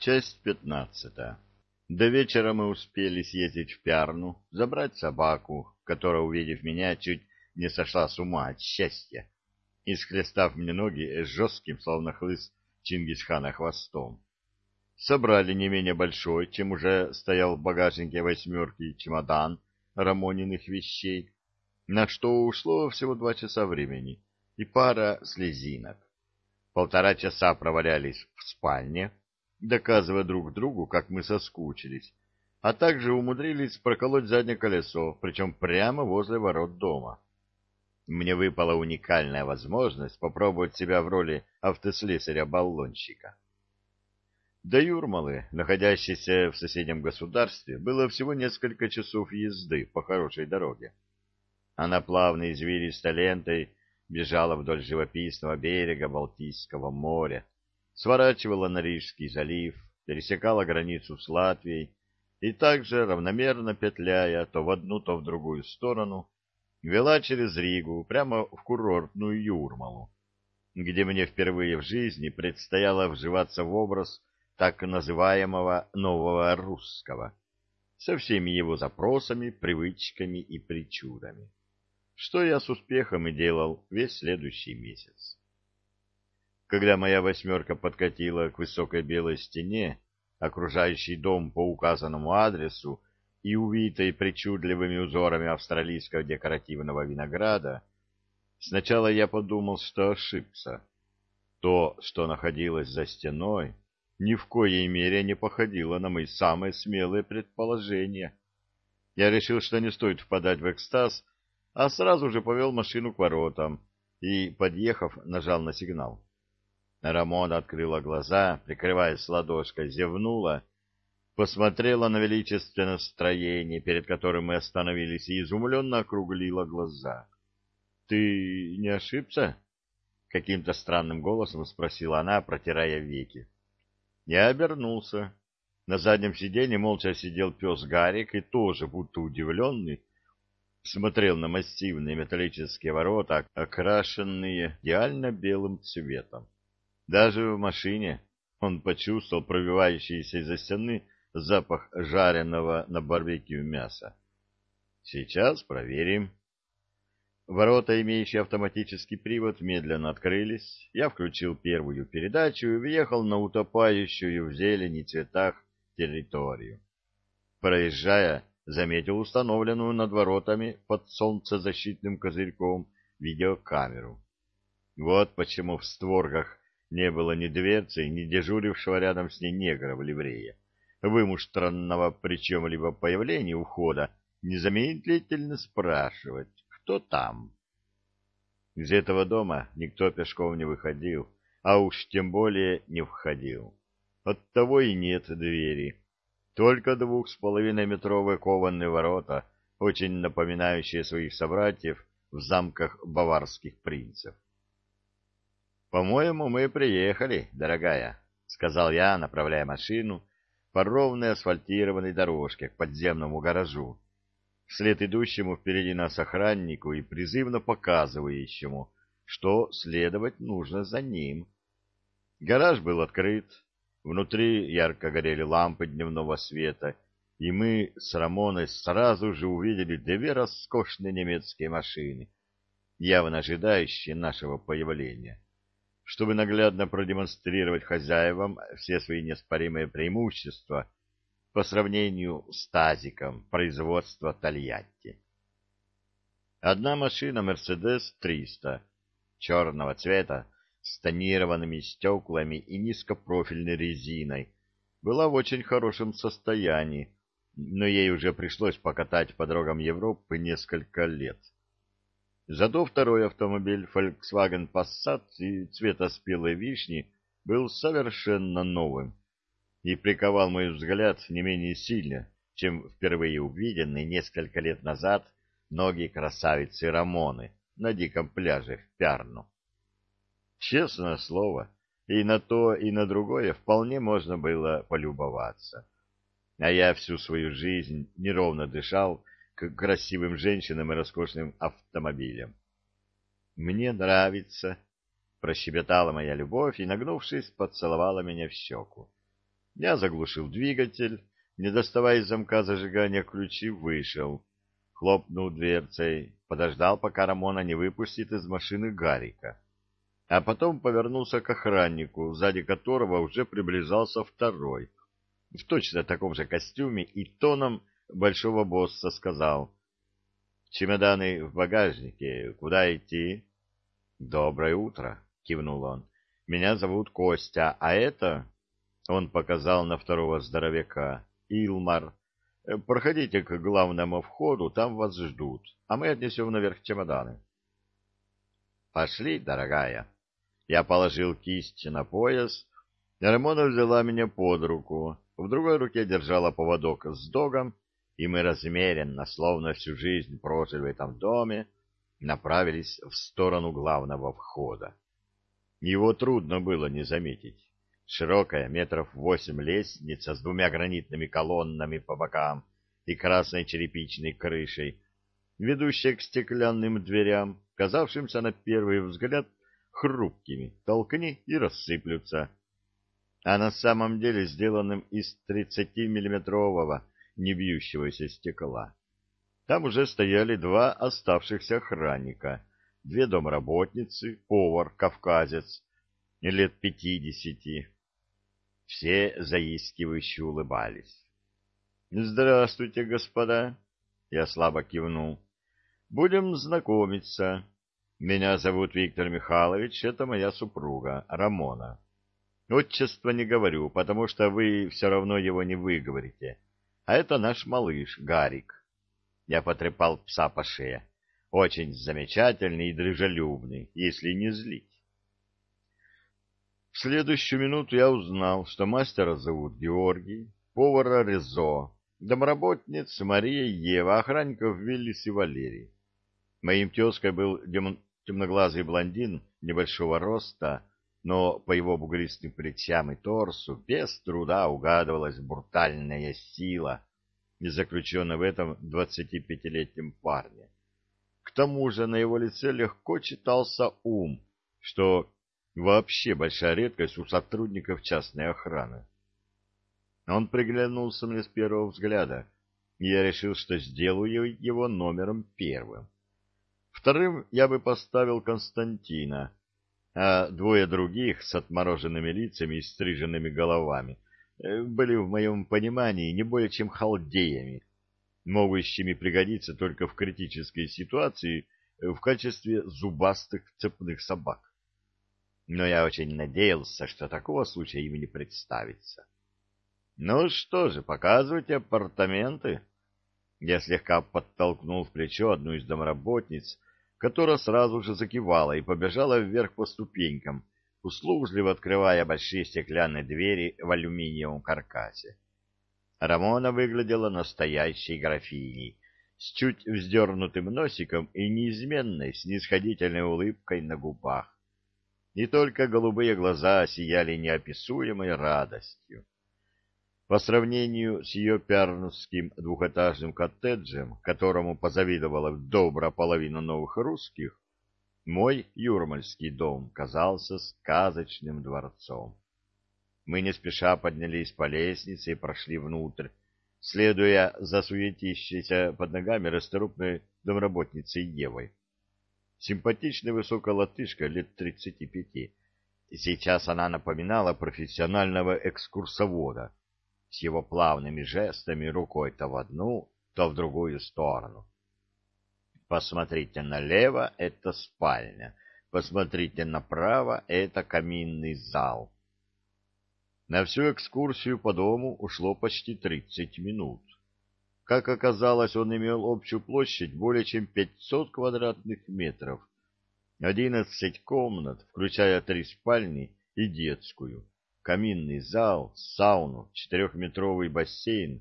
Часть пятнадцатая. До вечера мы успели съездить в Пярну, забрать собаку, которая, увидев меня, чуть не сошла с ума от счастья, и схлестав мне ноги жестким, словно хлыст Чингисхана хвостом. Собрали не менее большой, чем уже стоял в багажнике восьмерки чемодан Рамониных вещей, на что ушло всего два часа времени и пара слезинок. Полтора часа провалялись в спальне, доказывая друг другу, как мы соскучились, а также умудрились проколоть заднее колесо, причем прямо возле ворот дома. Мне выпала уникальная возможность попробовать себя в роли автослесаря-баллонщика. До Юрмалы, находящейся в соседнем государстве, было всего несколько часов езды по хорошей дороге. Она плавной извилистой лентой бежала вдоль живописного берега Балтийского моря, сворачивала на Рижский залив, пересекала границу с Латвией и также, равномерно петляя то в одну, то в другую сторону, вела через Ригу прямо в курортную Юрмалу, где мне впервые в жизни предстояло вживаться в образ так называемого нового русского, со всеми его запросами, привычками и причудами, что я с успехом и делал весь следующий месяц. Когда моя восьмерка подкатила к высокой белой стене, окружающей дом по указанному адресу и увитой причудливыми узорами австралийского декоративного винограда, сначала я подумал, что ошибся. То, что находилось за стеной, ни в коей мере не походило на мои самые смелые предположения. Я решил, что не стоит впадать в экстаз, а сразу же повел машину к воротам и, подъехав, нажал на сигнал. Рамона открыла глаза, прикрываясь ладошкой, зевнула, посмотрела на величественное строение, перед которым мы остановились, и изумленно округлила глаза. — Ты не ошибся? — каким-то странным голосом спросила она, протирая веки. Я обернулся. На заднем сиденье молча сидел пес Гарик и тоже, будто удивленный, смотрел на массивные металлические ворота, окрашенные идеально белым цветом. Даже в машине он почувствовал пробивающийся из-за стены запах жареного на барбекю мяса. Сейчас проверим. Ворота, имеющие автоматический привод, медленно открылись. Я включил первую передачу и въехал на утопающую в зелени цветах территорию. Проезжая, заметил установленную над воротами под солнцезащитным козырьком видеокамеру. Вот почему в створках не было ни дверцы, ни дежурившего рядом с ней негра в ливрее, вымуштранного при чем-либо появлении у входа, незамедлительно спрашивать, кто там. Из этого дома никто пешком не выходил, а уж тем более не входил. Оттого и нет двери. Только двух с половиной метровые кованые ворота, очень напоминающие своих собратьев в замках баварских принцев. «По-моему, мы приехали, дорогая», — сказал я, направляя машину по ровной асфальтированной дорожке к подземному гаражу, вслед идущему впереди нас охраннику и призывно показывающему, что следовать нужно за ним. Гараж был открыт, внутри ярко горели лампы дневного света, и мы с Рамоной сразу же увидели две роскошные немецкие машины, явно ожидающие нашего появления чтобы наглядно продемонстрировать хозяевам все свои неоспоримые преимущества по сравнению с тазиком производства Тольятти. Одна машина «Мерседес-300» черного цвета с тонированными стеклами и низкопрофильной резиной была в очень хорошем состоянии, но ей уже пришлось покатать по дорогам Европы несколько лет. Зато второй автомобиль Volkswagen Passat и цвета спелой вишни был совершенно новым и приковал мой взгляд не менее сильно, чем впервые увиденный несколько лет назад ноги красавицы Рамоны на диком пляже в Пярну. Честное слово, и на то, и на другое вполне можно было полюбоваться. А я всю свою жизнь неровно дышал, к красивым женщинам и роскошным автомобилям. «Мне нравится», — прощебетала моя любовь и, нагнувшись, поцеловала меня в щеку. Я заглушил двигатель, не доставая из замка зажигания ключи, вышел. Хлопнул дверцей, подождал, пока Рамона не выпустит из машины Гарика. А потом повернулся к охраннику, сзади которого уже приближался второй. В точно таком же костюме и тоном большого босса сказал. «Чемоданы в багажнике. Куда идти?» «Доброе утро», — кивнул он. «Меня зовут Костя, а это...» Он показал на второго здоровяка. «Илмар. Проходите к главному входу, там вас ждут, а мы отнесем наверх чемоданы». «Пошли, дорогая». Я положил кисть на пояс, Рамона взяла меня под руку, в другой руке держала поводок с догом, и мы размеренно, словно всю жизнь прожили в этом доме, направились в сторону главного входа. Его трудно было не заметить. Широкая, метров восемь лестница с двумя гранитными колоннами по бокам и красной черепичной крышей, ведущая к стеклянным дверям, казавшимся на первый взгляд хрупкими, толкни и рассыплются, а на самом деле сделанным из 30-миллиметрового небьющегося стекла. Там уже стояли два оставшихся охранника, две домработницы, повар, кавказец, лет пятидесяти. Все заискивающе улыбались. — Здравствуйте, господа! — я слабо кивнул. — Будем знакомиться. Меня зовут Виктор Михайлович, это моя супруга, Рамона. Отчество не говорю, потому что вы все равно его не выговорите. А это наш малыш, Гарик. Я потрепал пса по шее. Очень замечательный и дружелюбный, если не злить. В следующую минуту я узнал, что мастера зовут Георгий, повара Резо, домработниц Мария Ева, охранников Виллис и Валерий. Моим тезкой был темноглазый блондин небольшого роста, но по его бугристым плечам и торсу без труда угадывалась брутальная сила, заключенная в этом двадцатипятилетнем парне. К тому же на его лице легко читался ум, что вообще большая редкость у сотрудников частной охраны. Он приглянулся мне с первого взгляда, и я решил, что сделаю его номером первым. Вторым я бы поставил Константина, а двое других с отмороженными лицами и стриженными головами Э, были в моем понимании не более чем халдеями, могущими пригодиться только в критической ситуации э, в качестве зубастых цепных собак. Но я очень надеялся, что такого случая им не представится. Ну что же, показывайте апартаменты. Я слегка подтолкнул в плечо одну из домработниц, которая сразу же закивала и побежала вверх по ступенькам, услужливо открывая большие стеклянные двери в алюминиевом каркасе. Рамона выглядела настоящей графиней, с чуть вздернутым носиком и неизменной снисходительной улыбкой на губах. И только голубые глаза сияли неописуемой радостью. По сравнению с ее пярнусским двухэтажным коттеджем, которому позавидовала добра половина новых русских, мой юрмальский дом казался сказочным дворцом. Мы не спеша поднялись по лестнице и прошли внутрь, следуя за суетящейся под ногами расторопной домработницей Евой. Симпатичная высокая латышка лет тридцати пяти. Сейчас она напоминала профессионального экскурсовода с его плавными жестами рукой то в одну, то в другую сторону. Посмотрите налево — это спальня. Посмотрите направо — это каминный зал. На всю экскурсию по дому ушло почти 30 минут. Как оказалось, он имел общую площадь более чем 500 квадратных метров, 11 комнат, включая три спальни и детскую, каминный зал, сауну, четырехметровый бассейн,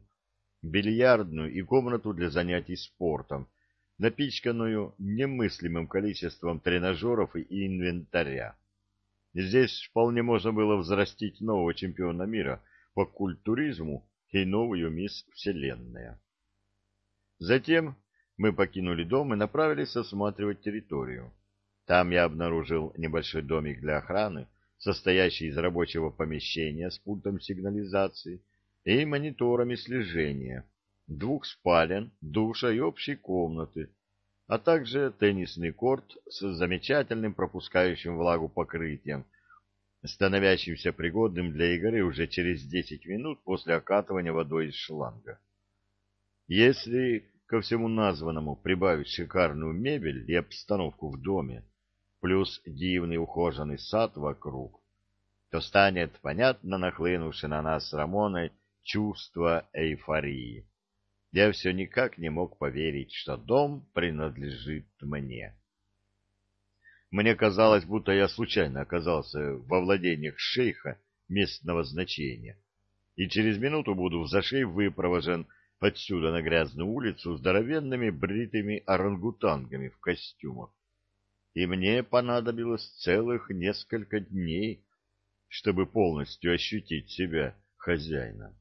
бильярдную и комнату для занятий спортом, напичканную немыслимым количеством тренажеров и инвентаря. Здесь вполне можно было взрастить нового чемпиона мира по культуризму и новую мисс Вселенная. Затем мы покинули дом и направились осматривать территорию. Там я обнаружил небольшой домик для охраны состоящий из рабочего помещения с пультом сигнализации и мониторами слежения, двух спален, душа и общей комнаты, а также теннисный корт с замечательным пропускающим влагу покрытием, становящимся пригодным для игры уже через 10 минут после окатывания водой из шланга. Если ко всему названному прибавить шикарную мебель и обстановку в доме, плюс дивный ухоженный сад вокруг, то станет понятно нахлынувшее на нас с Рамоной чувство эйфории. Я все никак не мог поверить, что дом принадлежит мне. Мне казалось, будто я случайно оказался во владениях шейха местного значения, и через минуту буду зашей выпровожен отсюда на грязную улицу здоровенными бритыми орангутангами в костюмах. И мне понадобилось целых несколько дней, чтобы полностью ощутить себя хозяином.